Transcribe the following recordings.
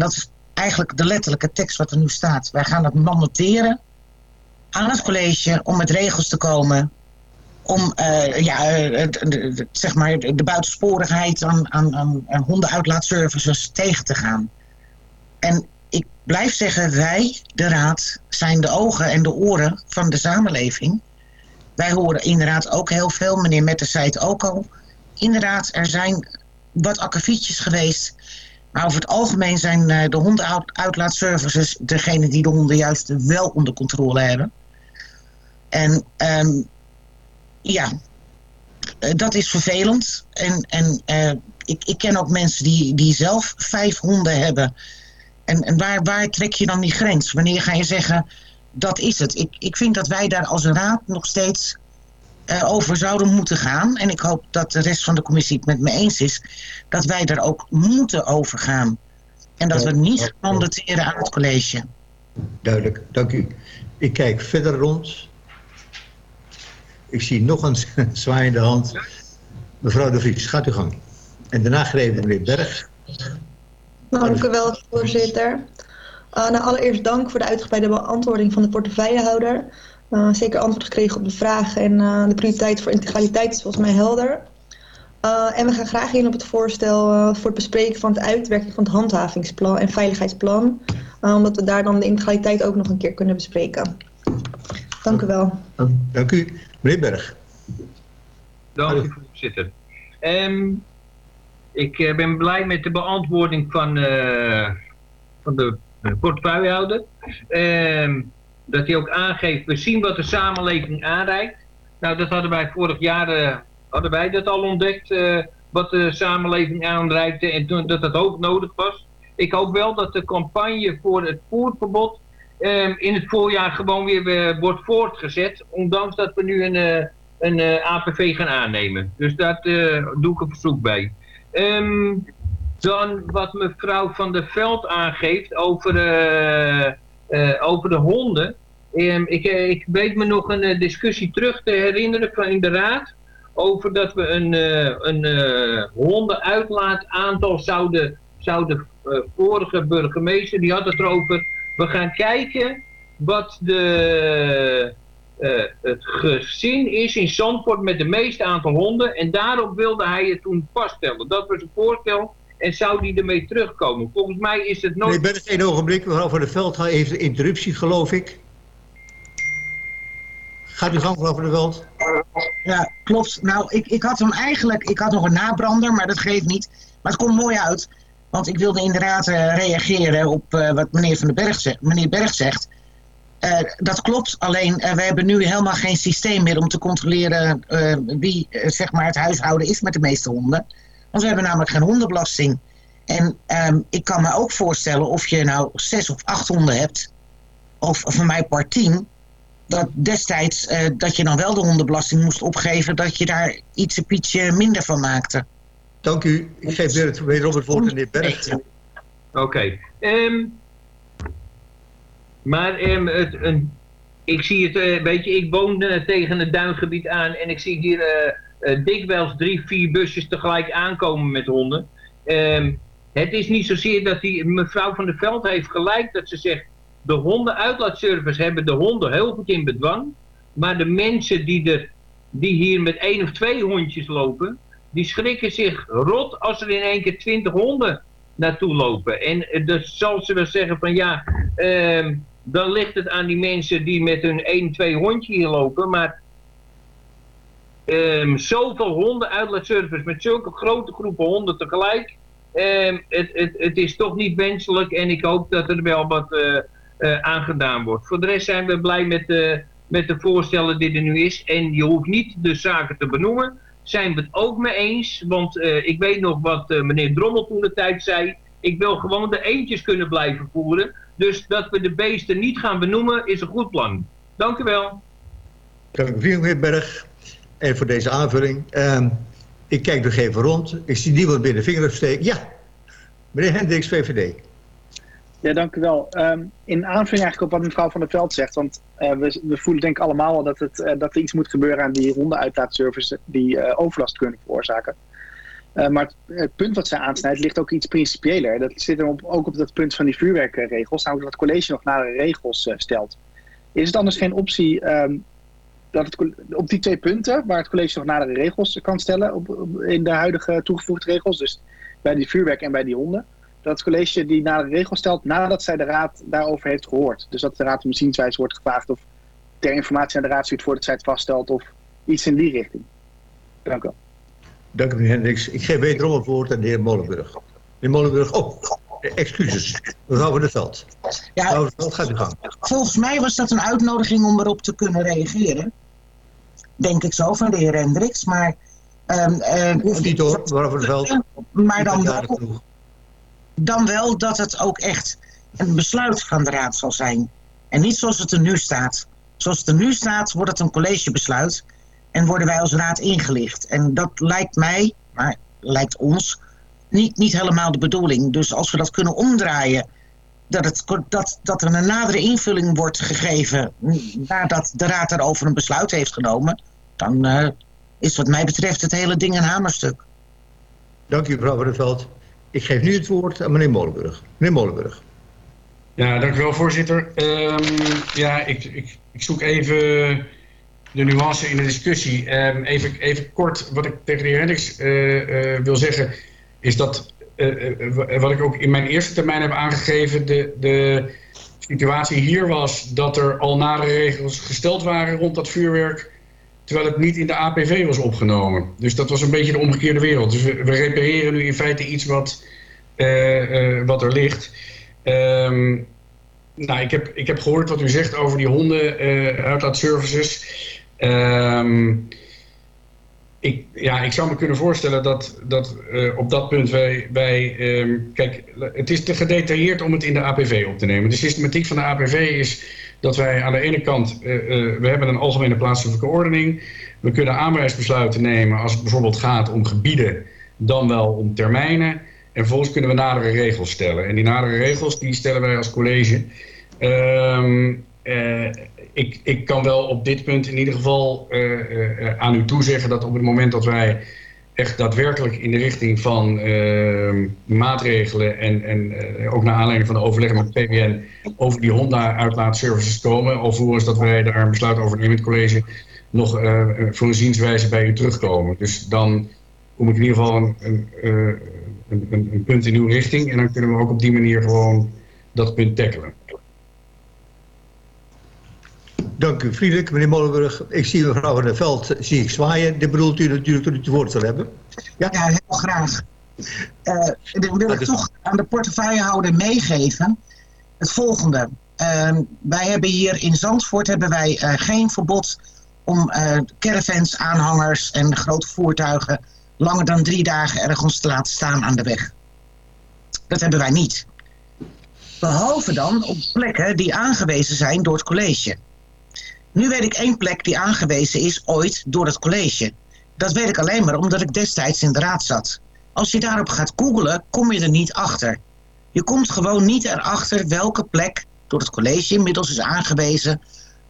En dat is eigenlijk de letterlijke tekst wat er nu staat. Wij gaan het mandateren aan het college om met regels te komen om uh, ja, uh, de, zeg maar de buitensporigheid aan, aan, hondenuitlaatservices tegen te gaan. En ik blijf zeggen, wij, de raad, zijn de ogen en de oren van de samenleving. Wij horen inderdaad ook heel veel, meneer Mette zei het ook al. Inderdaad, er zijn wat akkefietjes geweest. Maar over het algemeen zijn uh, de hondenuitlaatservices degene die de honden juist wel onder controle hebben. En um, ja, uh, dat is vervelend. En, en uh, ik, ik ken ook mensen die, die zelf vijf honden hebben. En, en waar, waar trek je dan die grens? Wanneer ga je zeggen, dat is het. Ik, ik vind dat wij daar als raad nog steeds over zouden moeten gaan. En ik hoop dat de rest van de commissie het met me eens is. Dat wij daar ook moeten over gaan. En dat we niet mandateren aan het college. Duidelijk, dank u. Ik kijk verder rond. Ik zie nog een zwaaiende hand. Mevrouw de Vries, gaat u gang. En daarna greep meneer Berg. Dank u wel, voorzitter. Uh, nou, allereerst dank voor de uitgebreide beantwoording van de portefeuillehouder. Uh, zeker antwoord gekregen op de vraag en uh, de prioriteit voor integraliteit is volgens mij helder. en we gaan graag in op het voorstel voor het bespreken van het uitwerking van het handhavingsplan en veiligheidsplan. omdat we daar dan de integraliteit ook nog een keer kunnen bespreken. Dank u wel. Dank u. Meneer Berg. Dank u, voorzitter. Um, ik uh, ben blij met de beantwoording van, uh, van de portefeuillehouder. Uh, dat hij ook aangeeft, we zien wat de samenleving aanreikt. Nou, dat hadden wij vorig jaar hadden wij dat al ontdekt, wat de samenleving aanreikte en toen, dat dat ook nodig was. Ik hoop wel dat de campagne voor het voerverbod um, in het voorjaar gewoon weer wordt voortgezet. Ondanks dat we nu een, een APV gaan aannemen. Dus daar doe ik een verzoek bij. Um, dan wat mevrouw Van der Veld aangeeft over, uh, uh, over de honden. Um, ik, uh, ik weet me nog een discussie terug te herinneren van in de raad. Over dat we een, een hondenuitlaataantal zouden, zouden vorige burgemeester, die had het erover. We gaan kijken wat de, het gezin is in Zandvoort met de meeste aantal honden. En daarop wilde hij het toen vaststellen. Dat was een voorstel. En zou die ermee terugkomen? Volgens mij is het nooit... Nee, ben het één ogenblik. Mevrouw van der Veld heeft een interruptie, geloof ik. Gaat u gang, mevrouw van der Veld. Ja, klopt. Nou, ik, ik had hem eigenlijk... Ik had nog een nabrander, maar dat geeft niet. Maar het komt mooi uit. Want ik wilde inderdaad uh, reageren op uh, wat meneer, van den Berg zegt, meneer Berg zegt. Uh, dat klopt, alleen uh, we hebben nu helemaal geen systeem meer om te controleren uh, wie zeg maar het huishouden is met de meeste honden. Want we hebben namelijk geen hondenbelasting. En um, ik kan me ook voorstellen of je nou zes of acht honden hebt, of van mij par tien, dat destijds dat je dan wel de hondenbelasting moest opgeven, dat je daar iets een pietje minder van maakte. Dank u. Ik geef weer het, wederom het woord aan de heer Berg. Oké. Okay. Um, maar um, het, een, ik zie het, uh, weet je, ik woon uh, tegen het duingebied aan en ik zie hier uh, dikwijls drie, vier busjes tegelijk aankomen met honden. Um, het is niet zozeer dat die mevrouw van der Veld heeft gelijk dat ze zegt, de hondenuitlaatservice hebben de honden heel goed in bedwang, maar de mensen die, er, die hier met één of twee hondjes lopen, die schrikken zich rot als er in één keer twintig honden naartoe lopen. En dus zal ze wel zeggen van ja, uh, dan ligt het aan die mensen die met hun 1, 2 hondje hier lopen. Maar um, zoveel honden uitlaatservice met zulke grote groepen honden tegelijk. Um, het, het, het is toch niet wenselijk en ik hoop dat er wel wat uh, uh, aan gedaan wordt. Voor de rest zijn we blij met de, met de voorstellen die er nu is. En je hoeft niet de zaken te benoemen. Zijn we het ook mee eens? Want uh, ik weet nog wat meneer Drommel toen de tijd zei. Ik wil gewoon de eentjes kunnen blijven voeren. Dus dat we de beesten niet gaan benoemen is een goed plan. Dank u wel. Dank u meneer Berg. En voor deze aanvulling. Uh, ik kijk nog even rond. Ik zie niemand binnen de vinger opsteken. Ja, meneer Hendricks, VVD. Ja, dank u wel. Um, in aanvulling eigenlijk op wat mevrouw Van der Veld zegt. Want uh, we, we, voelen denk ik allemaal dat, het, uh, dat er iets moet gebeuren aan die hondenoutlaatservice die uh, overlast kunnen veroorzaken. Maar het, punt wat zij aansnijdt ligt ook iets principiëler. Dat zit er op, ook op dat punt van die vuurwerkregels, namelijk dat het college nog nare regels stelt. Is het anders geen optie um, dat het, op die twee punten, waar het college nog nadere regels kan stellen op, op, in de huidige toegevoegde regels, dus bij die vuurwerk en bij die honden, dat het college die nadere regels stelt nadat zij de raad daarover heeft gehoord. Dus dat de raad om zienswijze wordt gevraagd of ter informatie aan de raad stuurt voordat zij het vaststelt of iets in die richting. Dank u wel. Dank u, meneer Hendricks. Ik geef wederom het woord aan de heer Molenburg. Meneer Molenburg, oh, excuses. Mevrouw van der Veld. Ja, mevrouw van der Veld, gaat u gang. Volgens mij was dat een uitnodiging om erop te kunnen reageren. Denk ik zo, van de heer Hendricks. Maar... Um, uh, Hoeft niet hoor, Veld. Maar dan wel, dan wel dat het ook echt een besluit van de raad zal zijn. En niet zoals het er nu staat. Zoals het er nu staat, wordt het een collegebesluit en worden wij als raad ingelicht. En dat lijkt mij, maar lijkt ons, niet, niet helemaal de bedoeling. Dus als we dat kunnen omdraaien, dat, het, dat, dat er een nadere invulling wordt gegeven nadat de raad daarover een besluit heeft genomen, dan uh, is wat mij betreft het hele ding een hamerstuk. Dank u mevrouw Van der Veld. Ik geef nu het woord aan meneer Molenburg. Meneer Molenburg. Ja, dank u wel voorzitter. Um, ja, ik, ik, ik zoek even de nuance in de discussie. Um, even, even kort, wat ik tegen de heer Hendricks uh, uh, wil zeggen, is dat, uh, wat ik ook in mijn eerste termijn heb aangegeven, de, de situatie hier was dat er al nare regels gesteld waren rond dat vuurwerk, terwijl het niet in de APV was opgenomen. Dus dat was een beetje de omgekeerde wereld. Dus we, repareren nu in feite iets wat, wat er ligt. Um, nou, ik heb, ik heb gehoord wat u zegt over die honden, uh, ik, ja, ik zou me kunnen voorstellen dat, dat op dat punt wij... wij um, kijk, het is te gedetailleerd om het in de APV op te nemen. De systematiek van de APV is dat wij aan de ene kant... Uh, uh, we hebben een algemene plaatselijke ordening. We kunnen aanwijsbesluiten nemen als het bijvoorbeeld gaat om gebieden... dan wel om termijnen. En vervolgens kunnen we nadere regels stellen. En die nadere regels die stellen wij als college... Um, ik, ik kan wel op dit punt in ieder geval aan u toezeggen dat op het moment dat wij echt daadwerkelijk in de richting van uh, maatregelen en, en ook naar aanleiding van de overleg met PWN over die Honda-uitlaatservices komen, alvorens dat wij daar een besluit over nemen in het college, nog voor een zienswijze bij u terugkomen. Dus dan kom ik in ieder geval een, een, een, een punt in uw richting en dan kunnen we ook op die manier gewoon dat punt tackelen. Dank u vriendelijk, meneer Molenburg. Ik zie mevrouw van der Veld zie ik zwaaien. Dit bedoelt u natuurlijk toen u het woord zal hebben. Ja, ja heel graag. Uh, dan wil ik toch aan de portefeuillehouder meegeven het volgende. Uh, wij hebben hier in Zandvoort hebben wij uh, geen verbod om caravans, aanhangers en grote voertuigen langer dan drie dagen ergens te laten staan aan de weg. Dat hebben wij niet. Behalve dan op plekken die aangewezen zijn door het college. Nu weet ik één plek die aangewezen is ooit door het college. Dat weet ik alleen maar omdat ik destijds in de raad zat. Als je daarop gaat googlen, kom je er niet achter. Je komt gewoon niet erachter welke plek door het college inmiddels is aangewezen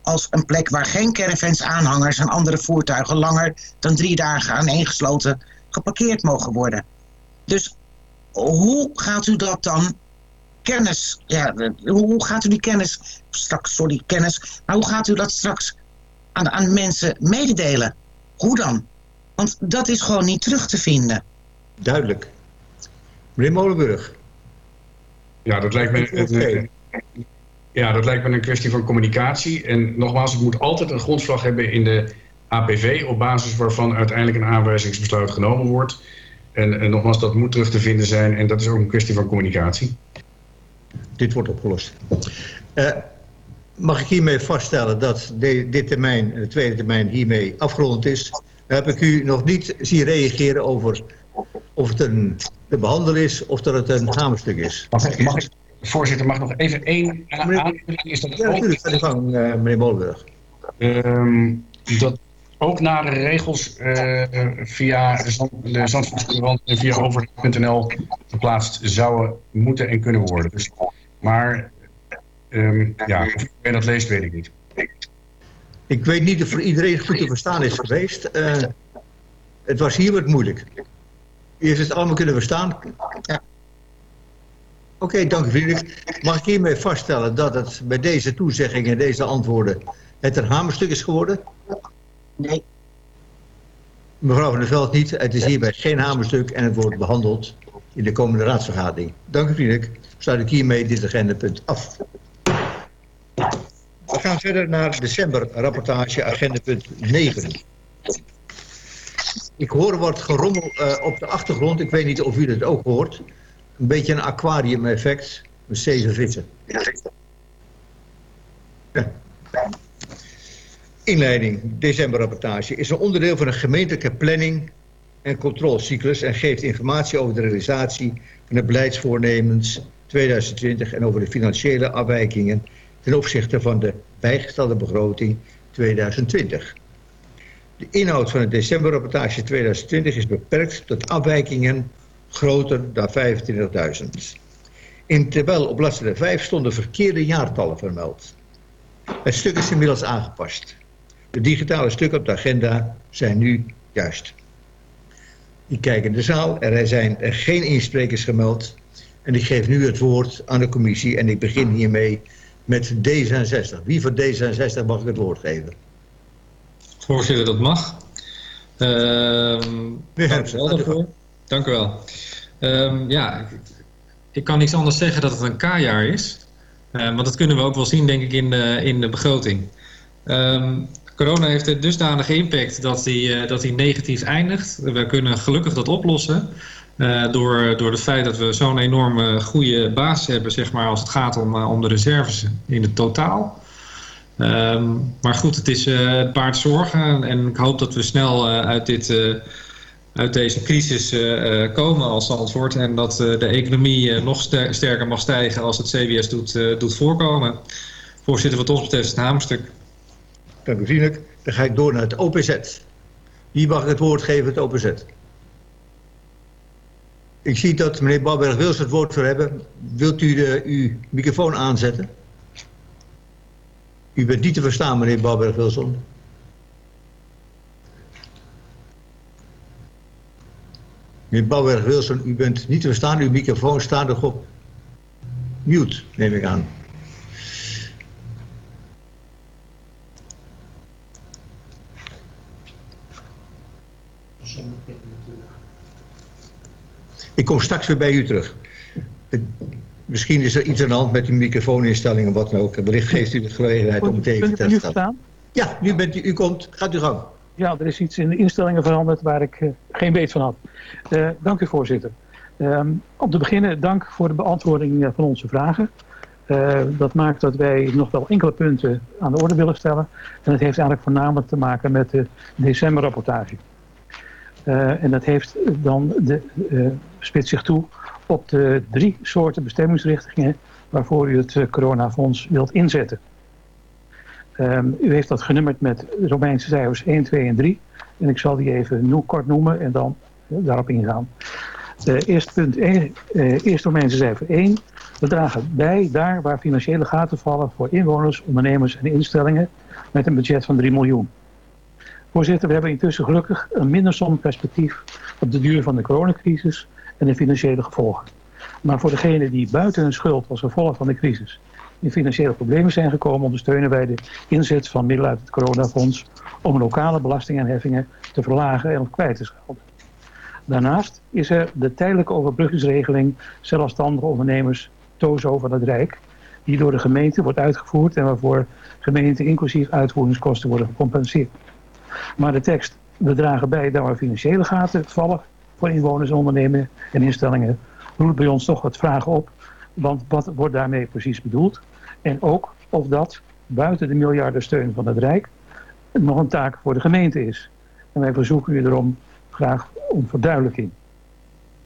als een plek waar geen caravans, aanhangers en andere voertuigen langer dan drie dagen aaneengesloten geparkeerd mogen worden. Dus hoe gaat u dat dan kennis, ja, hoe gaat u die kennis, straks, sorry, kennis, maar hoe gaat u dat straks aan, aan mensen mededelen? Hoe dan? Want dat is gewoon niet terug te vinden. Duidelijk. Meneer Molenburg. Ja, dat lijkt me... Een, ja, dat lijkt me een kwestie van communicatie. En nogmaals, het moet altijd een grondslag hebben in de APV... op basis waarvan uiteindelijk een aanwijzingsbesluit genomen wordt. En, en nogmaals, dat moet terug te vinden zijn. En dat is ook een kwestie van communicatie dit wordt opgelost. Uh, mag ik hiermee vaststellen dat de, dit termijn, de tweede termijn, hiermee afgerond is? Heb ik u nog niet zien reageren over of het een te behandelen is of dat het een hamerstuk is. Mag ik, mag ik, voorzitter, mag nog even één aanvulling? Is dat ja, natuurlijk. Ga gang, uh, meneer Molenburg. Um, dat ook naar de regels uh, via de Zandvoortskrant en via overheid.nl geplaatst zouden moeten en kunnen worden. Dus maar um, ja, of iedereen dat leest, weet ik niet. Ik weet niet of voor iedereen goed te verstaan is geweest. Uh, het was hier wat moeilijk. U heeft het allemaal kunnen verstaan? Ja. Oké, dank u vriendelijk. Mag ik hiermee vaststellen dat het bij deze toezeggingen en deze antwoorden het een hamerstuk is geworden? Nee. Mevrouw van der Veld niet. Het is hierbij geen hamerstuk en het wordt behandeld in de komende raadsvergadering. Dank u vriendelijk. Sluit ik hiermee dit agendapunt af. We gaan verder naar december rapportage agendapunt 9. Ik hoor wat gerommel uh, op de achtergrond. Ik weet niet of u dat ook hoort. Een beetje een aquarium effect. Met zeven vissen. Ja. Inleiding, decemberrapportage, is een onderdeel van een gemeentelijke planning en controlecyclus en geeft informatie over de realisatie van de beleidsvoornemens 2020 en over de financiële afwijkingen ten opzichte van de bijgestelde begroting 2020. De inhoud van de decemberrapportage 2020 is beperkt tot afwijkingen groter dan 25.000. In tabel op bladzijde 5 stonden verkeerde jaartallen vermeld. Het stuk is inmiddels aangepast. De digitale stukken op de agenda zijn nu juist. Ik kijk in de zaal. Er zijn er geen insprekers gemeld. En ik geef nu het woord aan de commissie. En ik begin hiermee met D66. Wie voor D66 mag ik het woord geven? Voorzitter, dat mag. Uh, dank u wel daarvoor. Dank u wel. Um, ja, ik kan niks anders zeggen dat het een K-jaar is. Uh, want dat kunnen we ook wel zien, denk ik, in de, in de begroting. Um, corona heeft een dusdanige impact dat die, uh, dat die negatief eindigt. We kunnen gelukkig dat oplossen. Uh, door, door het feit dat we zo'n enorme goede basis hebben, zeg maar, als het gaat om, uh, om de reserves in het totaal. Um, maar goed, het is uh, het paard zorgen en ik hoop dat we snel uit, dit, uit deze crisis komen als antwoord. En dat de economie nog ster sterker mag stijgen als het CBS doet, doet voorkomen. Voorzitter, wat ons betreft is het hamerstuk. Dank u vriendelijk. Dan ga ik door naar het OPZ. Wie mag het woord geven, het OPZ? Ik zie dat meneer Balberg-Wils het woord wil hebben. Wilt u de, uw microfoon aanzetten? U bent niet te verstaan, meneer Balberg-Wilson. Meneer Balberg-Wilson, u bent niet te verstaan. Uw microfoon staat nog op mute, neem ik aan. Ik kom straks weer bij u terug. Misschien is er iets aan de hand met uw microfooninstelling of wat dan ook. Wellicht geeft u de gelegenheid om het even te nu verstaan? Ja, nu bent u, u komt. Gaat u gang. Ja, er is iets in de instellingen veranderd waar ik uh, geen weet van had. Uh, dank u voorzitter. Um, om te beginnen, dank voor de beantwoording van onze vragen. Uh, dat maakt dat wij nog wel enkele punten aan de orde willen stellen. En het heeft eigenlijk voornamelijk te maken met de decemberrapportage. Uh, en dat heeft dan de, uh, spitst zich toe op de drie soorten bestemmingsrichtingen waarvoor u het uh, coronafonds wilt inzetten. Um, u heeft dat genummerd met Romeinse cijfers 1, 2 en 3. En ik zal die even nu kort noemen en dan daarop ingaan. eerst punt 1, eerst Romeinse cijfer 1. We dragen bij daar waar financiële gaten vallen voor inwoners, ondernemers en instellingen met een budget van 3 miljoen. Voorzitter, we hebben intussen gelukkig een minder somber perspectief op de duur van de coronacrisis en de financiële gevolgen. Maar voor degenen die buiten hun schuld als gevolg van de crisis in financiële problemen zijn gekomen, ondersteunen wij de inzet van middelen uit het coronafonds om lokale belastingheffingen te verlagen en op kwijt te schelden. Daarnaast is er de tijdelijke overbruggingsregeling zelfstandige ondernemers TOZO van het Rijk, die door de gemeente wordt uitgevoerd en waarvoor gemeenten inclusief uitvoeringskosten worden gecompenseerd. Maar de tekst, we dragen bij dat er financiële gaten vallen voor inwoners, ondernemingen en instellingen, roept bij ons toch wat vragen op. Want wat wordt daarmee precies bedoeld? En ook of dat buiten de miljardensteun van het Rijk nog een taak voor de gemeente is. En wij verzoeken u erom graag om verduidelijking.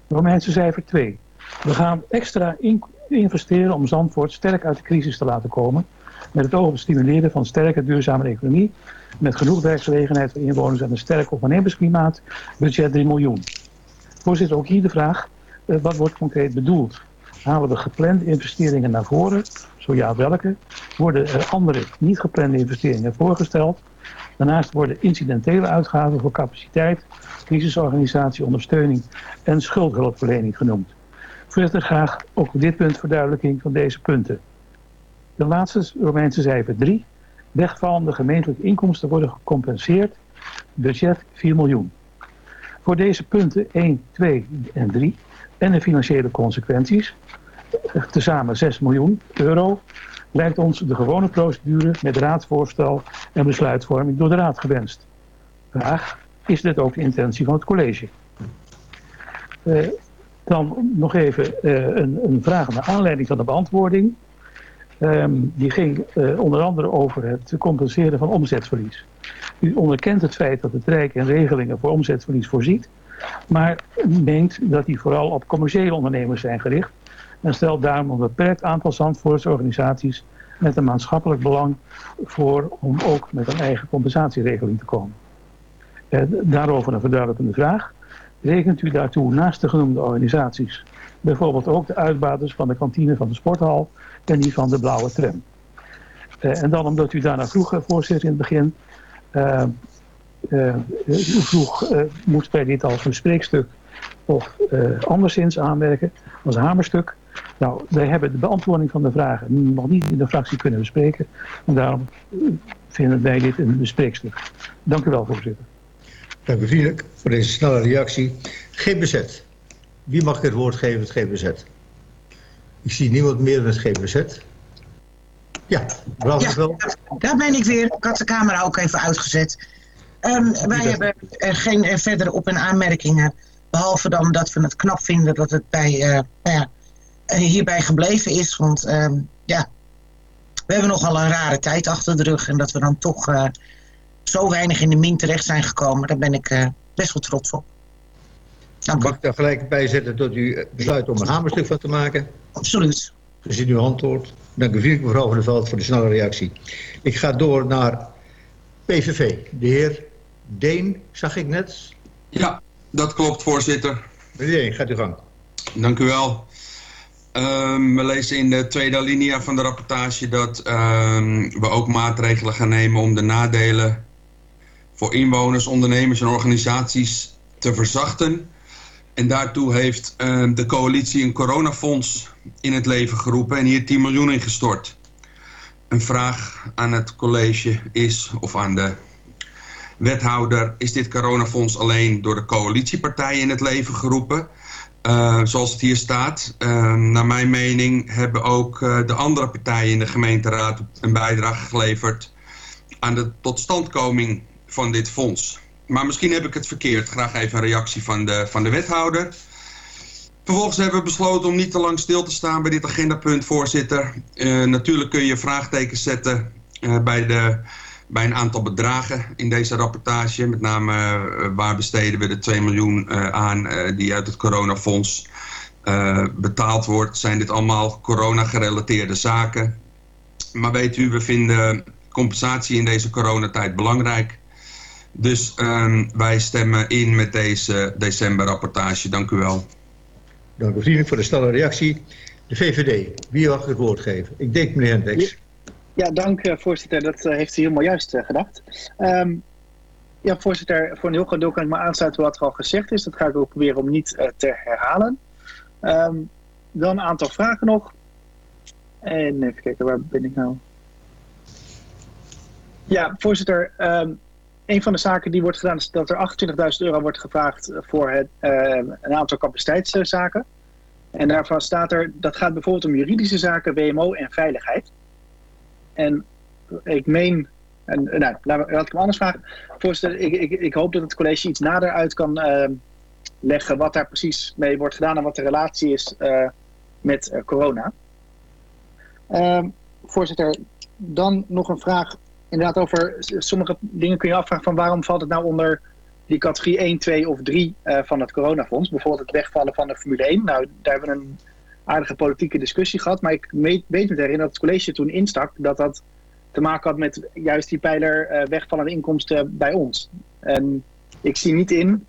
Romeinse cijfer 2. We gaan extra in investeren om Zandvoort sterk uit de crisis te laten komen. Met het oog op het stimuleren van sterke duurzame economie met genoeg werkgelegenheid voor inwoners en een sterk ondernemersklimaat, budget 3 miljoen. Voorzitter, ook hier de vraag, uh, wat wordt concreet bedoeld? Halen we geplande investeringen naar voren? Zo ja, welke? Worden er andere niet geplande investeringen voorgesteld? Daarnaast worden incidentele uitgaven voor capaciteit, crisisorganisatie, ondersteuning en schuldhulpverlening genoemd. Voorzitter, graag ook op dit punt verduidelijking van deze punten. De laatste Romeinse cijfer 3. Wegvallende gemeentelijke inkomsten worden gecompenseerd. Budget 4 miljoen. Voor deze punten 1, 2 en 3 en de financiële consequenties, tezamen 6 miljoen euro, lijkt ons de gewone procedure met raadsvoorstel en besluitvorming door de raad gewenst. Vraag, is dit ook de intentie van het college? Uh, dan nog even uh, een, een, vraag naar aanleiding van de beantwoording. Um, die ging uh, onder andere over het compenseren van omzetverlies. U onderkent het feit dat het Rijk en regelingen voor omzetverlies voorziet, maar meent dat die vooral op commerciële ondernemers zijn gericht en stelt daarom een beperkt aantal Zandvoortsorganisaties met een maatschappelijk belang voor om ook met een eigen compensatieregeling te komen. Uh, daarover een verduidelijkende vraag. Rekent u daartoe naast de genoemde organisaties bijvoorbeeld ook de uitbaters van de kantine van de sporthal en die van de blauwe tram? Uh, en dan omdat u daarna vroeg, voorzitter, in het begin, uh, u vroeg, moet bij dit als een spreekstuk of anderszins aanwerken, als hamerstuk. Nou, wij hebben de beantwoording van de vragen nog niet in de fractie kunnen bespreken. En daarom vinden wij dit een bespreekstuk. Dank u wel, voorzitter. Dank u vriendelijk voor deze snelle reactie. GBZ. Wie mag het woord geven, het GBZ? Ik zie niemand meer dan het GBZ. Ja, ja, wel. daar ben ik weer. Ik had de camera ook even uitgezet. Um, wij hebben geen verdere op- en aanmerkingen. Behalve dan dat we het knap vinden dat het bij, uh, nou ja, hierbij gebleven is. Want uh, ja, we hebben nogal een rare tijd achter de rug. En dat we dan toch uh, zo weinig in de min terecht zijn gekomen. Daar ben ik uh, best wel trots op. Dank Mag ik daar gelijk bij zetten dat u besluit om een hamerstuk van te maken? Absoluut. Gezien uw antwoord. Dank u vriendelijk mevrouw van der Veld voor de snelle reactie. Ik ga door naar PVV. De heer Deen, zag ik net? Ja, dat klopt voorzitter. Meneer Deen, gaat u gang. Dank u wel. Um, we lezen in de tweede alinea van de rapportage dat um, we ook maatregelen gaan nemen om de nadelen voor inwoners, ondernemers en organisaties te verzachten. En daartoe heeft uh, de coalitie een coronafonds in het leven geroepen en hier 10 miljoen in gestort. Een vraag aan het college is, of aan de wethouder, is dit coronafonds alleen door de coalitiepartijen in het leven geroepen? Uh, zoals het hier staat. Uh, naar mijn mening hebben ook uh, de andere partijen in de gemeenteraad een bijdrage geleverd aan de totstandkoming van dit fonds. Maar misschien heb ik het verkeerd. Graag even een reactie van de, van de wethouder. Vervolgens hebben we besloten om niet te lang stil te staan bij dit agendapunt, voorzitter. natuurlijk kun je vraagtekens zetten bij de bij een aantal bedragen in deze rapportage. Met name uh, waar besteden we de 2 miljoen aan die uit het coronafonds betaald wordt. Zijn dit allemaal corona-gerelateerde zaken. Maar weet u, we vinden compensatie in deze coronatijd belangrijk. Dus ehm, wij stemmen in met deze decemberrapportage. Dank u wel. Dank u vriendelijk voor de snelle reactie. De VVD, wie mag het woord geven? Ik denk meneer Hendricks. Ja, dank uh, voorzitter. Dat uh, heeft u helemaal juist uh, gedacht. Um, ja, voorzitter, voor een heel groot deel kan ik me aansluiten wat er al gezegd is. Dat ga ik ook proberen om niet te herhalen. Um, dan een aantal vragen nog. En even kijken, waar ben ik nou? Ja, voorzitter. Um, een van de zaken die wordt gedaan is dat er 28.000 euro wordt gevraagd voor het, een aantal capaciteitszaken. En daarvan staat er, dat gaat bijvoorbeeld om juridische zaken, WMO en veiligheid. En ik meen, en, nou, laat ik hem anders vragen. Voorzitter, ik, ik, ik hoop dat het college iets nader uit kan uh, leggen wat daar precies mee wordt gedaan en wat de relatie is uh, met uh, corona. Ehm, voorzitter, dan nog een vraag inderdaad over sommige dingen kun je afvragen van waarom valt het nou onder die categorie 1, 2 of 3 van het coronafonds. Bijvoorbeeld het wegvallen van de Formule 1. Nou, daar hebben we een aardige politieke discussie gehad. Maar ik weet me herinneren dat het college toen instak dat dat te maken had met juist die pijler uh, wegvallende inkomsten bij ons. En ik zie niet in,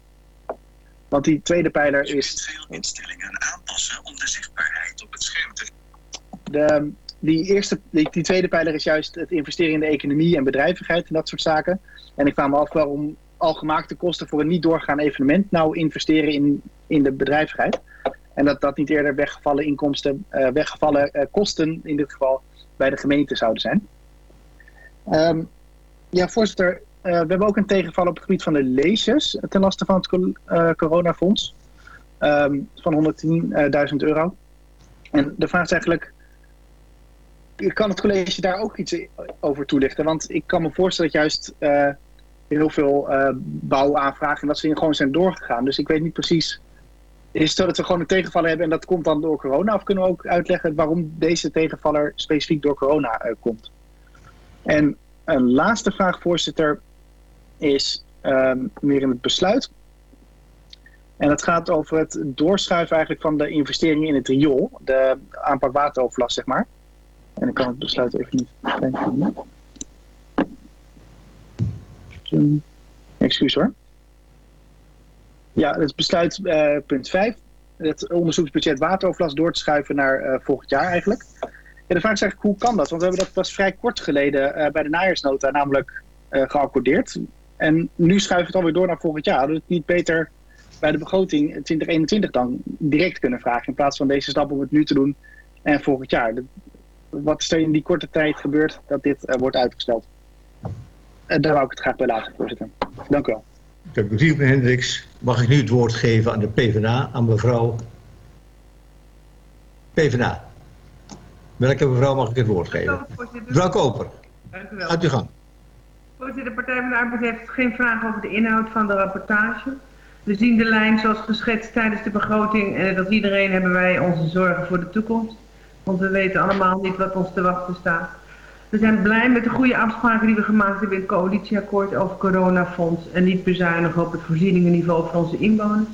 want die tweede pijler is... veel instellingen aanpassen om de zichtbaarheid op het scherm te... De, die, eerste, die, tweede pijler is juist het investeren in de economie en bedrijvigheid en dat soort zaken. En ik vraag me af waarom al gemaakte kosten voor een niet doorgaand evenement nou investeren in, in de bedrijvigheid. En dat dat niet eerder weggevallen inkomsten, uh, weggevallen uh, kosten in dit geval bij de gemeente zouden zijn. Um, ja, voorzitter, uh, we hebben ook een tegenval op het gebied van de leases ten laste van het coronafonds um, van 110.000 euro. En de vraag is eigenlijk, kan het college daar ook iets over toelichten? Want ik kan me voorstellen dat juist uh, heel veel uh, bouwaanvragen en dat ze gewoon zijn doorgegaan. Dus ik weet niet precies, is zo dat we gewoon een tegenvaller hebben en dat komt dan door corona? Of kunnen we ook uitleggen waarom deze tegenvaller specifiek door corona uh, komt? En een laatste vraag, voorzitter, is um, meer in het besluit. En het gaat over het doorschuiven eigenlijk van de investeringen in het riool. De aanpak wateroverlast, zeg maar. En ik kan het besluit even niet vinden. Excuus hoor. Ja, het besluit uh, punt 5. Het onderzoeksbudget wateroverlast door te schuiven naar uh, volgend jaar eigenlijk. En de vraag is eigenlijk, hoe kan dat? Want we hebben dat pas vrij kort geleden uh, bij de najaarsnota namelijk geaccordeerd. En nu schuiven we het alweer door naar volgend jaar. Hadden we het niet beter bij de begroting 2021 dan direct kunnen vragen. In plaats van deze stap om het nu te doen en volgend jaar. Wat is er in die korte tijd gebeurd dat dit uh, wordt uitgesteld? En daar wou ik het graag bij laten, voorzitter. Dank u wel. Dank u, meneer Hendricks. Mag ik nu het woord geven aan de PvdA, aan mevrouw PvdA. Welke mevrouw mag ik het woord geven? Mevrouw Koper. Dank u wel. Uit uw gang. Voorzitter, de Partij van de Arbeid heeft geen vraag over de inhoud van de rapportage. We zien de lijn zoals geschetst tijdens de begroting en dat iedereen hebben wij onze zorgen voor de toekomst. Want we weten allemaal niet wat ons te wachten staat. We zijn blij met de goede afspraken die we gemaakt hebben in het coalitieakkoord over coronafonds en niet bezuinigen op het voorzieningenniveau van onze inwoners.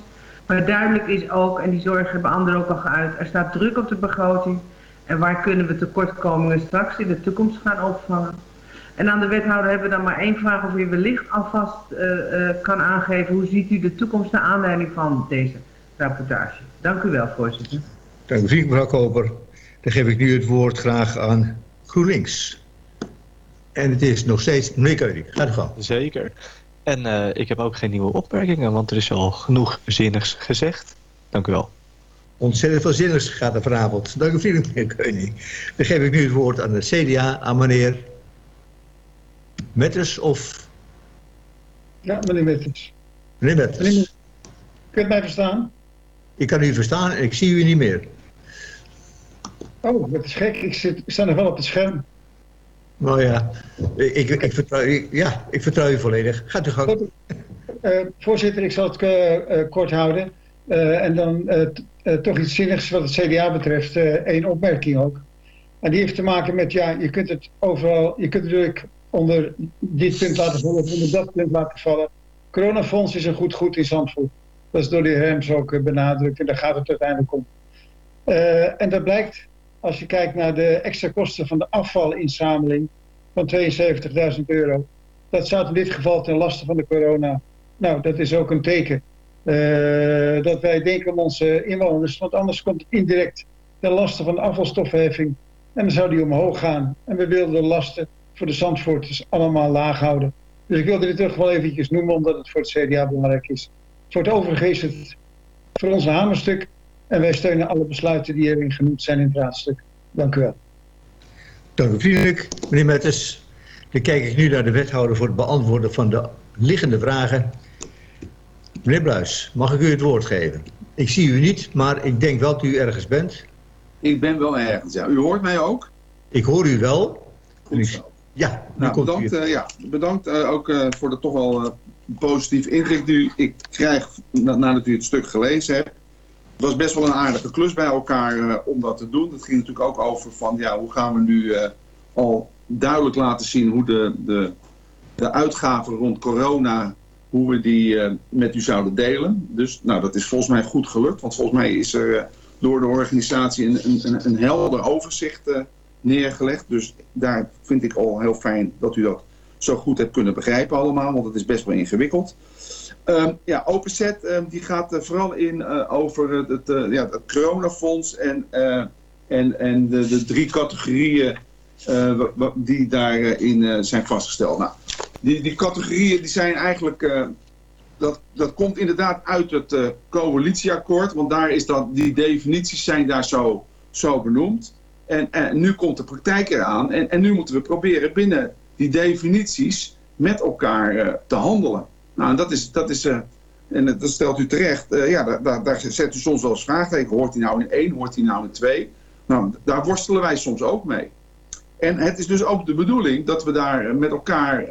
Maar duidelijk is ook, en die zorgen hebben anderen ook al geuit, er staat druk op de begroting. En waar kunnen we tekortkomingen straks in de toekomst gaan opvangen? En aan de wethouder hebben we dan maar één vraag of u wellicht alvast uh, kan aangeven. Hoe ziet u de toekomst naar aanleiding van deze rapportage? Dank u wel, voorzitter. Dank u, mevrouw Koper. Dan geef ik nu het woord graag aan GroenLinks. En het is nog steeds meneer Keuring. Ga er gang. Zeker. En uh, ik heb ook geen nieuwe opmerkingen, want er is al genoeg zinnigs gezegd. Dank u wel. Ontzettend veel zinnigs gaat er vanavond. Dank u vriendelijk, meneer Keuning. Dan geef ik nu het woord aan de CDA, aan meneer Metters of... Ja, meneer Metters. Meneer Metters. Kunt mij verstaan? Ik kan u verstaan en ik zie u niet meer. Oh, dat is gek. Ik, zit, ik sta nog wel op het scherm. Nou ja, ik, ik, vertrouw, ja, ik vertrouw u volledig. Gaat u gang. Uh, voorzitter, ik zal het uh, uh, kort houden. en dan toch iets zinnigs wat het CDA betreft. Eén opmerking ook. En die heeft te maken met, ja, je kunt het overal, je kunt natuurlijk onder dit punt laten vallen of onder dat punt laten vallen. Coronafonds is een goed goed in Zandvoort. Dat is door de heer Rems ook benadrukt en daar gaat het uiteindelijk om. En dat blijkt, als je kijkt naar de extra kosten van de afvalinzameling van 72.000 euro. Dat staat in dit geval ten laste van de corona. Nou, dat is ook een teken uh, dat wij denken aan onze inwoners. Want anders komt het indirect ten laste van de afvalstoffenheffing. En dan zou die omhoog gaan. En we wilden de lasten voor de Zandvoorters allemaal laag houden. Dus ik wilde dit toch wel eventjes noemen, omdat het voor het CDA belangrijk is. Voor het overige is het voor ons een hamerstuk. En wij steunen alle besluiten die erin genoemd zijn in het raadstuk. Dank u wel. Dank u vriendelijk, meneer Metters. Dan kijk ik nu naar de wethouder voor het beantwoorden van de liggende vragen. Meneer Bluis, mag ik u het woord geven? Ik zie u niet, maar ik denk wel dat u ergens bent. Ik ben wel ergens, ja. U hoort mij ook? Ik hoor u wel. Goed zo. Ja, nou, bedankt, uh, ja, bedankt uh, ook uh, voor de toch wel uh, positief inzicht die ik krijg nadat u het stuk gelezen hebt. Het was best wel een aardige klus bij elkaar om dat te doen. Het ging natuurlijk ook over van ja, hoe gaan we nu al duidelijk laten zien hoe de, de, de uitgaven rond corona, hoe we die met u zouden delen. Dus nou, dat is volgens mij goed gelukt, want volgens mij is er door de organisatie een, een, een helder overzicht neergelegd. Dus daar vind ik al heel fijn dat u dat zo goed hebt kunnen begrijpen allemaal, want het is best wel ingewikkeld. Um, ja, OpenZet um, die gaat uh, vooral in uh, over het, uh, ja, het coronafonds en en, en de, de drie categorieën die daarin zijn vastgesteld. Nou, die, die categorieën die zijn eigenlijk, dat, dat komt inderdaad uit het coalitieakkoord, want daar is dat, die definities zijn daar zo, zo benoemd. En, en nu komt de praktijk eraan en, en nu moeten we proberen binnen die definities met elkaar te handelen. Nou, en dat is, dat is en dat stelt u terecht, ja, daar, daar zet u soms wel eens vraagteken. Hoort hij nou in één, hoort hij nou in twee? Nou, daar worstelen wij soms ook mee. En het is dus ook de bedoeling dat we daar met elkaar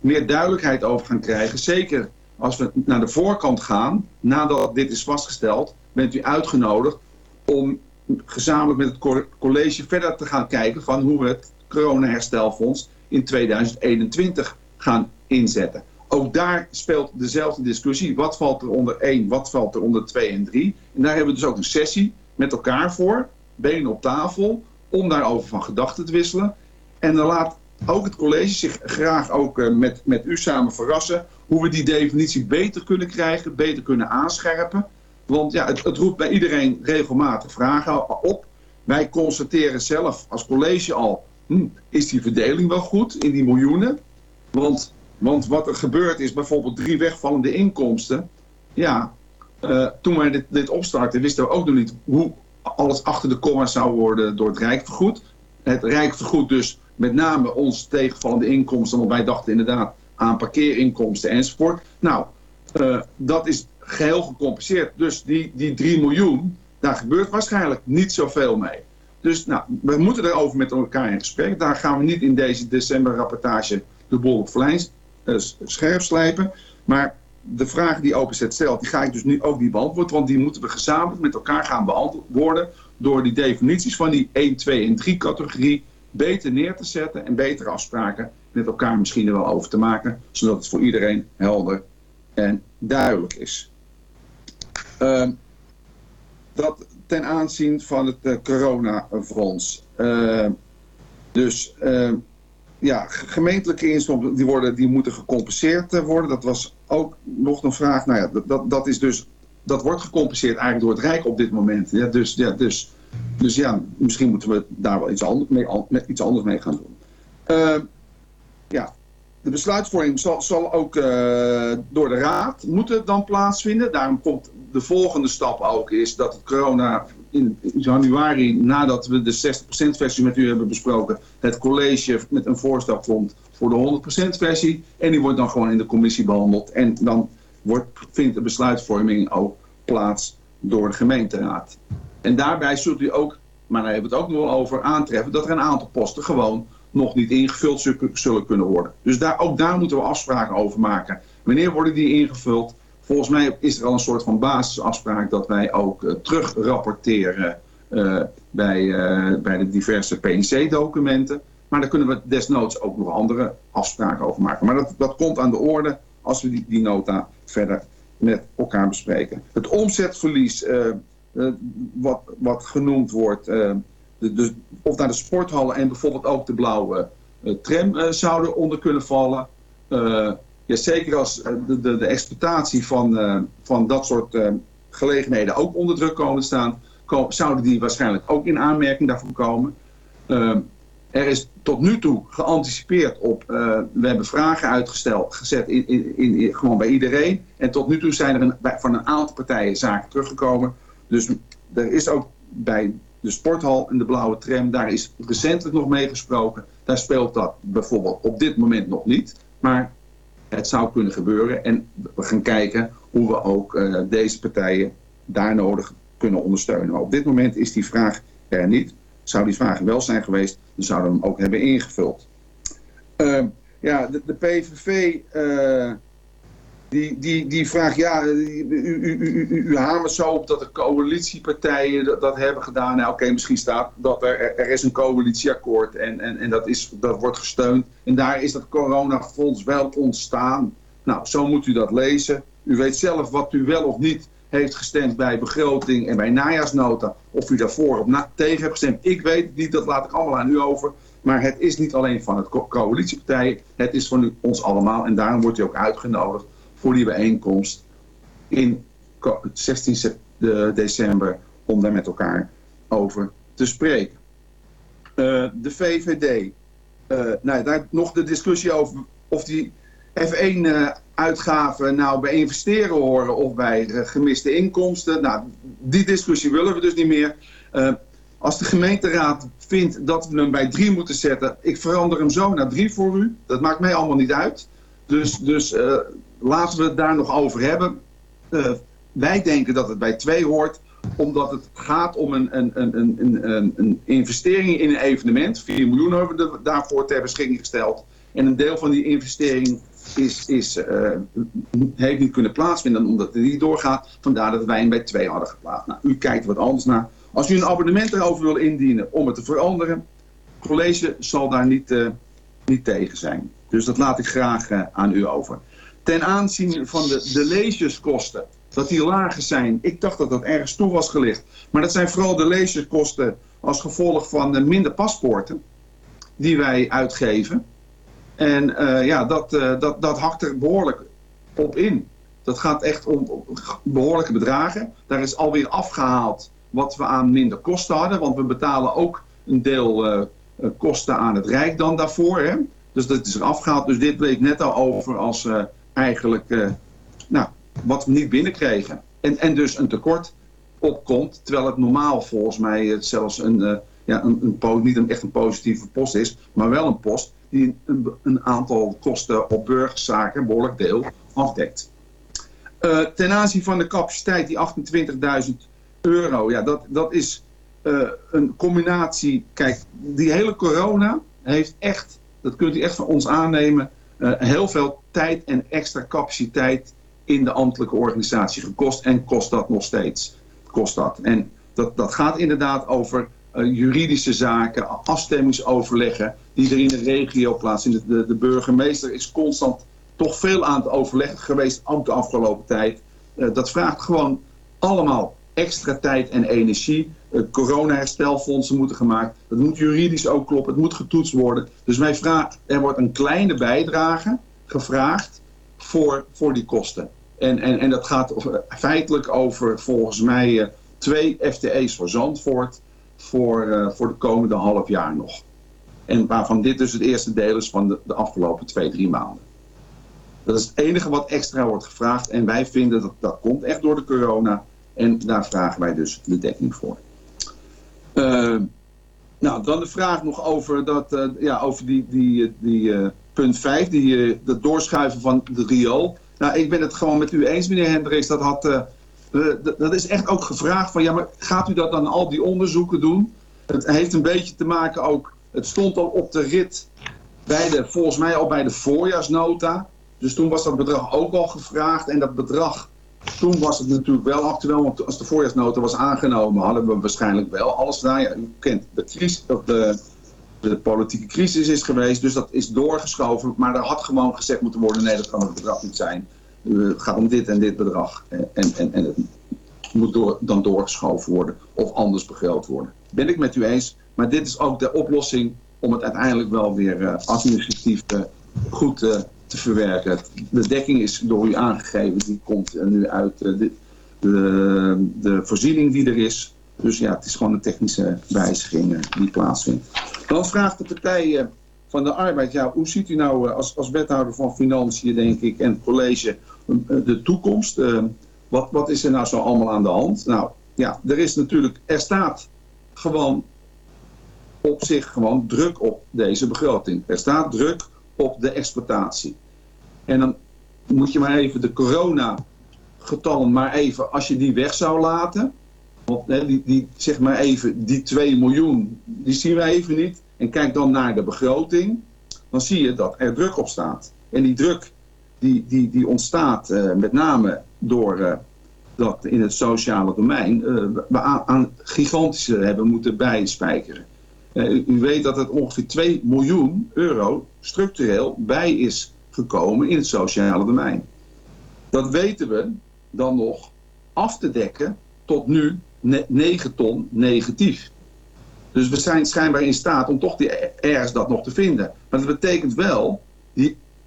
meer duidelijkheid over gaan krijgen. Zeker als we naar de voorkant gaan, nadat dit is vastgesteld, bent u uitgenodigd om gezamenlijk met het college verder te gaan kijken van hoe we het coronaherstelfonds in 2021 gaan inzetten. Ook daar speelt dezelfde discussie. Wat valt er onder 1, wat valt er onder 2 en 3? En daar hebben we dus ook een sessie met elkaar voor, benen op tafel, om daarover van gedachten te wisselen. En dan laat ook het college zich graag ook uh, met, met u samen verrassen hoe we die definitie beter kunnen krijgen, beter kunnen aanscherpen. Want ja, het, het roept bij iedereen regelmatig vragen op. Wij constateren zelf als college al, is die verdeling wel goed in die miljoenen? Want, want wat er gebeurt is bijvoorbeeld drie wegvallende inkomsten. Ja, uh, toen wij dit, dit opstarten wisten we ook nog niet hoe alles achter de komma zou worden door het Rijk vergoed. Het Rijk vergoed dus met name ons tegenvallende inkomsten, want wij dachten inderdaad aan parkeerinkomsten enzovoort. Nou, uh, dat is geheel gecompenseerd. Dus die, die 3 miljoen, daar gebeurt waarschijnlijk niet zoveel mee. Dus nou, we moeten erover met elkaar in gesprek. Daar gaan we niet in deze decemberrapportage de bol op vlijns uh, scherp slijpen. Maar de vragen die OpenZ stelt, die ga ik dus nu ook niet beantwoorden. Want die moeten we gezamenlijk met elkaar gaan beantwoorden. Door die definities van die 1, 2 en 3 categorie beter neer te zetten. En betere afspraken met elkaar misschien er wel over te maken. Zodat het voor iedereen helder en duidelijk is. Uh, dat ten aanzien van het uh, coronafonds. Uh, dus uh, ja, gemeentelijke inkomsten die, worden, die moeten gecompenseerd worden. Dat was ook nog een vraag. Nou ja, dat, dat, is dus, dat wordt gecompenseerd eigenlijk door het Rijk op dit moment. Ja, dus, ja, dus, dus ja, misschien moeten we daar wel iets anders mee, iets anders mee gaan doen. Ja, de besluitvorming zal, zal ook door de Raad moeten dan plaatsvinden. Daarom komt de volgende stap ook is dat het corona in januari, nadat we de 60% versie met u hebben besproken, het college met een voorstel komt voor de 100% versie. En die wordt dan gewoon in de commissie behandeld. En dan wordt, vindt de besluitvorming ook plaats door de gemeenteraad. En daarbij zult u ook, maar daar hebben we het ook nog wel over, aantreffen dat er een aantal posten gewoon nog niet ingevuld zullen kunnen worden. Dus daar, ook daar moeten we afspraken over maken. Wanneer worden die ingevuld? Volgens mij is er al een soort van basisafspraak dat wij ook uh, terug rapporteren uh, bij, uh, bij de diverse PNC-documenten. Maar daar kunnen we desnoods ook nog andere afspraken over maken. Maar dat, dat komt aan de orde als we die, die nota verder met elkaar bespreken. Het omzetverlies, wat, wat genoemd wordt, de, of naar de sporthallen en bijvoorbeeld ook de blauwe tram zouden onder kunnen vallen ja, zeker als eh, de, de, de exploitatie van, uh, van dat soort uh, gelegenheden ook onder druk komen staan, komen, zouden die waarschijnlijk ook in aanmerking daarvoor komen. Er is tot nu toe geanticipeerd op, we hebben vragen uitgesteld, gezet in, in, in, gewoon bij iedereen. En tot nu toe zijn er van een aantal partijen zaken teruggekomen. Dus er is ook bij de sporthal en de blauwe tram, daar is recentelijk nog mee gesproken. Daar speelt dat bijvoorbeeld op dit moment nog niet. Maar het zou kunnen gebeuren. En we gaan kijken hoe we ook uh, deze partijen daar nodig kunnen ondersteunen. Maar op dit moment is die vraag er niet. Zou die vraag wel zijn geweest, dan zouden we hem ook hebben ingevuld. Uh, ja, de, de PVV die, die, die vraagt, ja, u, u, u, u, hamert zo op dat de coalitiepartijen dat, hebben gedaan. Nou, oké, misschien staat dat er, er is een coalitieakkoord en, en, en dat, is, dat wordt gesteund. En daar is dat coronafonds wel ontstaan. Nou, zo moet u dat lezen. U weet zelf wat u wel of niet heeft gestemd bij begroting en bij najaarsnota. Of u daarvoor of tegen hebt gestemd. Ik weet het niet, dat laat ik allemaal aan u over. Maar het is niet alleen van het co coalitiepartijen, het is van u, ons allemaal. En daarom wordt u ook uitgenodigd voor die bijeenkomst in 16 december om daar met elkaar over te spreken. Eh, de VVD, uh, nou, daar nog de discussie over of die F1-uitgaven nou bij investeren horen of bij gemiste inkomsten. Nou, die discussie willen we dus niet meer. als de gemeenteraad vindt dat we hem bij drie moeten zetten, ik verander hem zo naar drie voor u. Dat maakt mij allemaal niet uit. Dus, dus laten we het daar nog over hebben. wij denken dat het bij twee hoort omdat het gaat om een, een, een, een, investering in een evenement. 4 miljoen hebben we daarvoor ter beschikking gesteld. En een deel van die investering is, is, uh, heeft niet kunnen plaatsvinden omdat het niet doorgaat. Vandaar dat wij hem bij 2 hadden geplaatst. Nou, u kijkt wat anders naar. Als u een abonnement erover wil indienen om het te veranderen, het college zal daar niet, uh, niet tegen zijn. Dus dat laat ik graag aan u over. Ten aanzien van de, de leeserskosten dat die lager zijn. Ik dacht dat dat ergens toe was gelicht. Maar dat zijn vooral de leeserkosten als gevolg van de minder paspoorten die wij uitgeven. En uh, ja, dat, uh, dat, dat hakt er behoorlijk op in. Dat gaat echt om behoorlijke bedragen. Daar is alweer afgehaald wat we aan minder kosten hadden. Want we betalen ook een deel uh, kosten aan het Rijk dan daarvoor. Hè? Dus dat is er afgehaald. Dus dit bleek net al over als eigenlijk nou, wat we niet binnenkregen. En, en dus een tekort opkomt, terwijl het normaal volgens mij het zelfs een, uh, ja, een, een, niet een, echt een positieve post is, maar wel een post die een, een aantal kosten op burgerzaken, een behoorlijk deel, afdekt. Uh, ten aanzien van de capaciteit, die 28.000 euro, ja, dat, dat is een combinatie. Kijk, die hele corona heeft echt, dat kunt u echt van ons aannemen, heel veel tijd en extra capaciteit in de ambtelijke organisatie gekost en kost dat nog steeds. Kost dat. En dat, dat gaat inderdaad over uh, juridische zaken, afstemmingsoverleggen die er in de regio plaatsvinden. De, de, burgemeester is constant toch veel aan het overleggen geweest ook de afgelopen tijd. Uh, dat vraagt gewoon allemaal extra tijd en energie. Uh, corona-herstelfondsen moeten gemaakt. Dat moet juridisch ook kloppen. Het moet getoetst worden. Dus wij vragen, er wordt een kleine bijdrage gevraagd voor, voor die kosten. En, en, en dat gaat feitelijk over volgens mij uh, twee FTE's voor Zandvoort voor, voor de komende half jaar nog. En waarvan dit dus het eerste deel is van de, de afgelopen twee, drie maanden. Dat is het enige wat extra wordt gevraagd. En wij vinden dat dat komt echt door de corona. En daar vragen wij dus de dekking voor. Uh, nou, dan de vraag nog over, dat, ja, over die, die, die punt 5, die, dat doorschuiven van de riool. Nou, ik ben het gewoon met u eens, meneer Hendricks. Dat, had, dat is echt ook gevraagd van, ja, maar gaat u dat dan al die onderzoeken doen? Het heeft een beetje te maken ook, het stond al op de rit, bij de, volgens mij al bij de voorjaarsnota. Dus toen was dat bedrag ook al gevraagd. En dat bedrag, toen was het natuurlijk wel actueel. Want als de voorjaarsnota was aangenomen, hadden we waarschijnlijk wel alles gedaan. Ja, u kent de crisis, de, de politieke crisis is geweest. Dus dat is doorgeschoven. Maar er had gewoon gezegd moeten worden, nee, dat kan het bedrag niet zijn. Het gaat om dit en dit bedrag. En, en, en het moet door, dan doorgeschoven worden of anders begroot worden. Ben ik met u eens. Maar dit is ook de oplossing om het uiteindelijk wel weer uh, administratief uh, goed uh, te verwerken. De dekking is door u aangegeven. Die komt nu uit de, de, de voorziening die er is. Dus ja, het is gewoon een technische wijziging die plaatsvindt. Dan vraagt de partij eh, van de arbeid, ja, hoe ziet u nou eh, als, als wethouder van Financiën, denk ik, en college, eh, de toekomst? wat, wat is er nou zo allemaal aan de hand? Nou, ja, er is natuurlijk, er staat gewoon op zich gewoon druk op deze begroting. Er staat druk op de exploitatie. En dan moet je maar even de corona getallen maar even, als je die weg zou laten, want hè, die, die, zeg maar even, die 2 miljoen, die zien we even niet. En kijk dan naar de begroting. Dan zie je dat er druk op staat. En die druk die, die, die ontstaat uh, met name door uh, dat in het sociale domein uh, we aan, aan, gigantische hebben moeten bijspijkeren. U, u, weet dat het ongeveer 2 miljoen euro structureel bij is gekomen in het sociale domein. Dat weten we dan nog af te dekken tot nu 9 ton negatief. Dus we zijn schijnbaar in staat om toch die, ergens dat nog te vinden. Maar dat betekent wel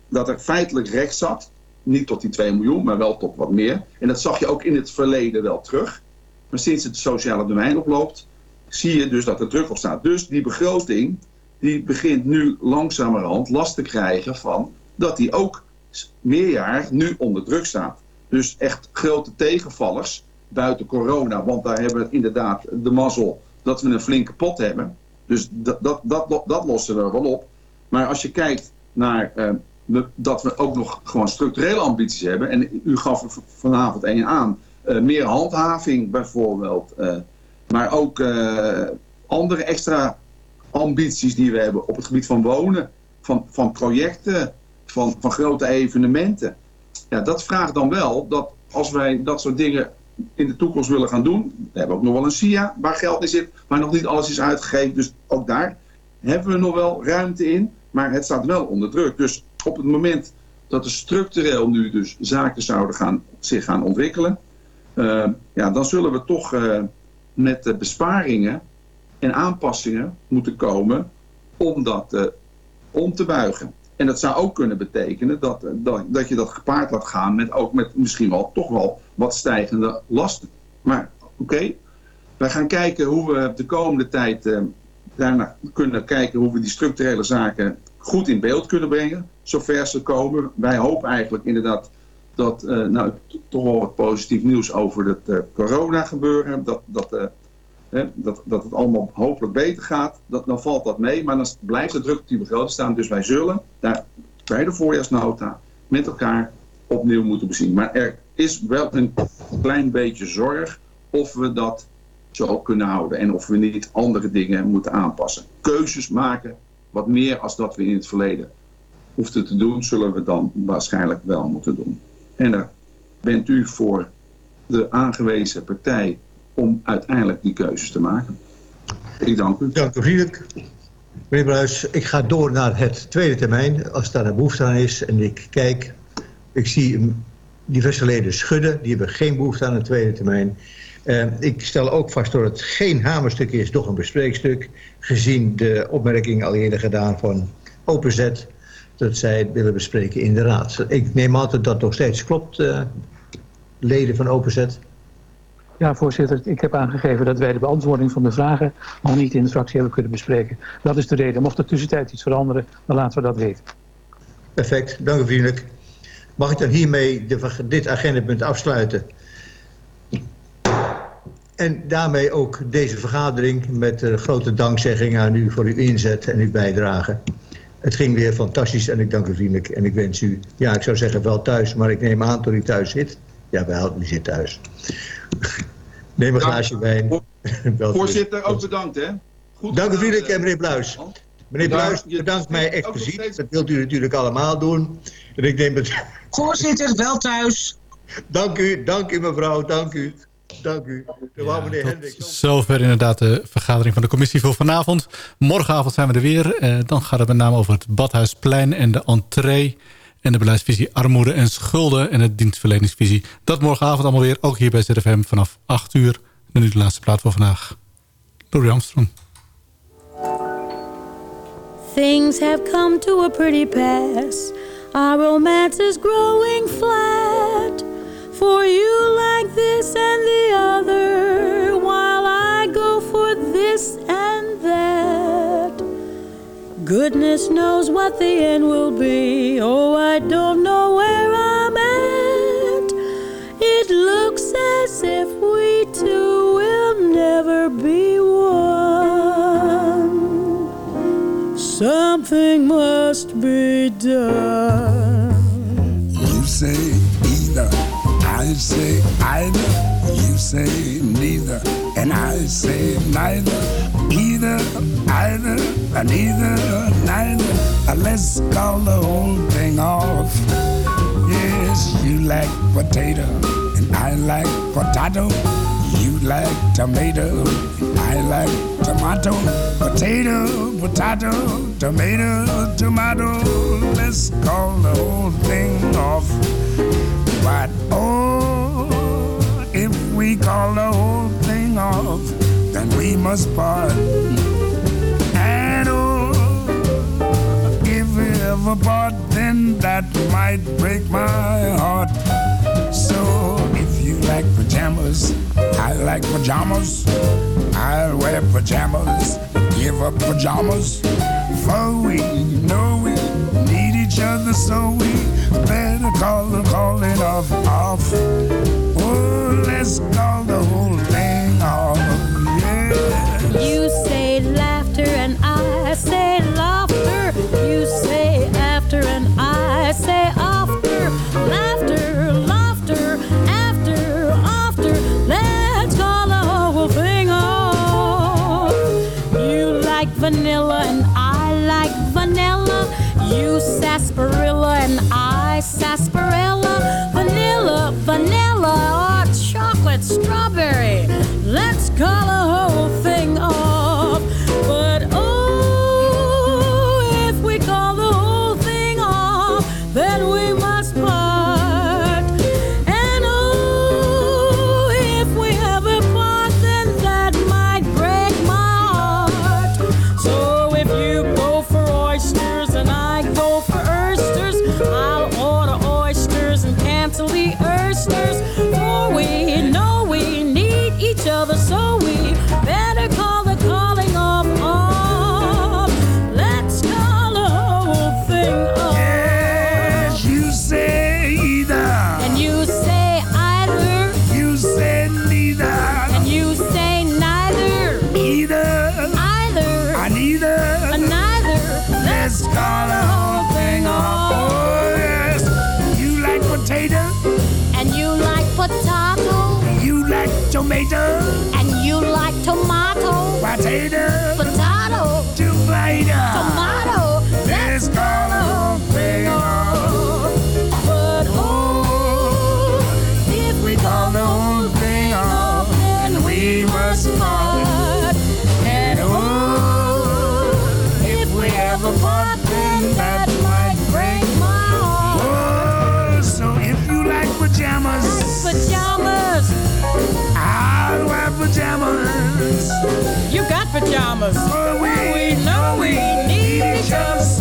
dat er feitelijk recht zat. Niet tot die 2 miljoen, maar wel tot wat meer. En dat zag je ook in het verleden wel terug. Maar sinds het sociale domein oploopt, zie je dus dat er druk op staat. Dus die begroting die begint nu langzamerhand last te krijgen van dat die ook meerjarig nu onder druk staat. Dus echt grote tegenvallers buiten corona, want daar hebben we inderdaad de mazzel dat we een flinke pot hebben. Dus dat, dat, dat, dat lossen we wel op. Maar als je kijkt naar uh, dat we ook nog gewoon structurele ambities hebben. En u gaf vanavond één aan. Uh, meer handhaving bijvoorbeeld. Uh, maar ook andere extra ambities die we hebben op het gebied van wonen. Van, van projecten, van, van grote evenementen. Ja, dat vraagt dan wel dat als wij dat soort dingen in de toekomst willen gaan doen. We hebben ook nog wel een SIA waar geld in zit, maar nog niet alles is uitgegeven. Dus ook daar hebben we nog wel ruimte in. Maar het staat wel onder druk. Dus op het moment dat er structureel nu dus zaken zouden gaan, zich gaan ontwikkelen. Uh, ja, dan zullen we toch uh, met besparingen en aanpassingen moeten komen om dat uh, om te buigen. En dat zou ook kunnen betekenen dat, dat, dat je dat gepaard laat gaan met ook met misschien wel toch wel wat stijgende lasten. Maar oké, wij gaan kijken hoe we de komende tijd uh, daarna kunnen kijken hoe we die structurele zaken goed in beeld kunnen brengen. Zover ze komen. Wij hopen eigenlijk inderdaad dat uh, nou, toch wel wat positief nieuws over het uh, corona gebeuren. Dat, dat, hè, dat, dat het allemaal hopelijk beter gaat. Dat, dan valt dat mee. Maar dan blijft de druk op die begroting staan. Dus wij zullen daar bij de voorjaarsnota met elkaar opnieuw moeten bezien. Maar er is wel een klein beetje zorg of we dat zo kunnen houden. En of we niet andere dingen moeten aanpassen. Keuzes maken, wat meer als dat we in het verleden hoefden te doen, zullen we dan waarschijnlijk wel moeten doen. En daar bent u voor de aangewezen partij om uiteindelijk die keuzes te maken. Ik dank u. Dank u vriendelijk. Meneer Bruis, ik ga door naar het tweede termijn, als daar een behoefte aan is. En ik kijk, ik zie diverse leden schudden, die hebben geen behoefte aan een tweede termijn. Uh, ik stel ook vast dat het geen hamerstuk is, doch een bespreekstuk. Gezien de opmerking al eerder gedaan van Openzet, dat zij willen bespreken in de raad. Ik neem aan dat dat nog steeds klopt, uh, leden van Openzet. Ja, voorzitter. Ik heb aangegeven dat wij de beantwoording van de vragen nog niet in de fractie hebben kunnen bespreken. Dat is de reden. Mocht er tussentijd iets veranderen, dan laten we dat weten. Perfect. Dank u vriendelijk. Mag ik dan hiermee de, dit agendapunt afsluiten? En daarmee ook deze vergadering met grote dankzegging aan u voor uw inzet en uw bijdrage. Het ging weer fantastisch en ik dank u vriendelijk. En ik wens u, ja ik zou zeggen wel thuis, maar ik neem aan dat u thuis zit. Ja, wel, u zit thuis. Neem een glaasje wijn. Voorzitter, ook bedankt hè. Goed dank u vriendelijk en meneer Bluis. Meneer Bluis bedankt mij expliciet. Dat wilt u natuurlijk allemaal doen. En ik neem het... Voorzitter, wel thuis. Dank u, dank u mevrouw, dank u. Dank u. Ja, meneer Hendrik. Zover inderdaad de vergadering van de commissie voor vanavond. Morgenavond zijn we er weer. Eh, dan gaat het met name over het Badhuisplein en de entree. En de beleidsvisie armoede en schulden en het dienstverleningsvisie. Dat morgenavond allemaal weer, ook hier bij ZFM vanaf 8 uur. En nu de laatste plaat voor vandaag. Louis Armstrong. Things have come to a pretty pass. Our romance is growing flat. For you like this and the other, while I go for this and that. Goodness knows what the end will be. Oh, I don't know where I'm at. It looks as if we two will never be one. Something must be done. You say either, I say either. You say neither, and I say neither. Either, either, neither, neither. Uh, let's call the whole thing off. Yes, you like potato, and I like potato. You like tomato, I like tomato. Potato, potato, tomato, tomato. Let's call the whole thing off right Oh, if we call the whole thing off, then we must part. And oh, if we ever part, then that might break my heart. So if you like pajamas, I like pajamas. I'll wear pajamas, give up pajamas, for we know we agenda, so we better call the calling of off. Oh, let's call the whole thing off. Yeah. You Call a home. Potato. And you like tomato. Potato. Potato. Tomato. Tomato. mamas. For we, we know we need each other.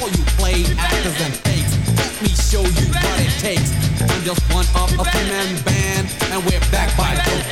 just one of a two-man band, and we're back by Dope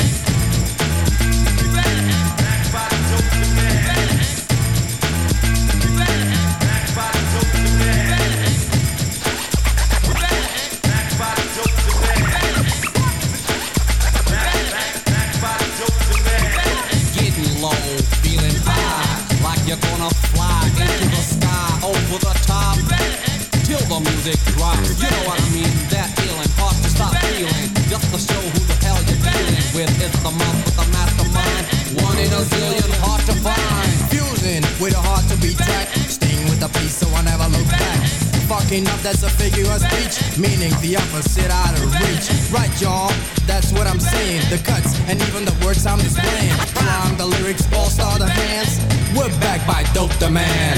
One in a hard to find. Fusing with a heart to be tracked, with so I never look back. Fucking up, that's a figure of speech, meaning the opposite out of reach. Right, y'all, that's what I'm saying. The cuts and even the words I'm displaying. The lyrics, all star the hands. We're back by Dope the Man.